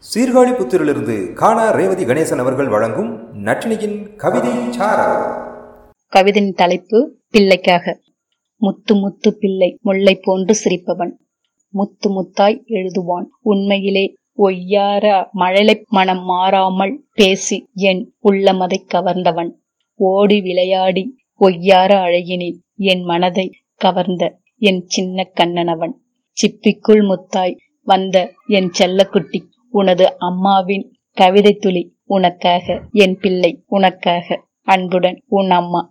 சீர்காழி புத்திரிலிருந்து காணா ரேவதி கணேசன் அவர்கள் வழங்கும் நட்டினியின் கவிதை கவிதையின் தலைப்பு பிள்ளைக்காக. முத்து முத்து பிள்ளை முல்லை போன்று சிரிப்பவன். முத்து முத்தாய் எழுதுவான். உண்மையிலே ஒய்யார மழலை மனம் மாறாமல் பேசி என் உள்ளமதை கவர்ந்தவன். ஓடி விளையாடி ஒய்யார அழகினில் என் மனதை கவர்ந்த என் சின்ன கண்ணனவன். சிப்பிக்குள் முத்தாய் வந்த என் செல்லக்குட்டி உனது அம்மாவின் கவிதை துளி உனக்காக என் பிள்ளை உனக்காக. அன்புடன் உன் அம்மா.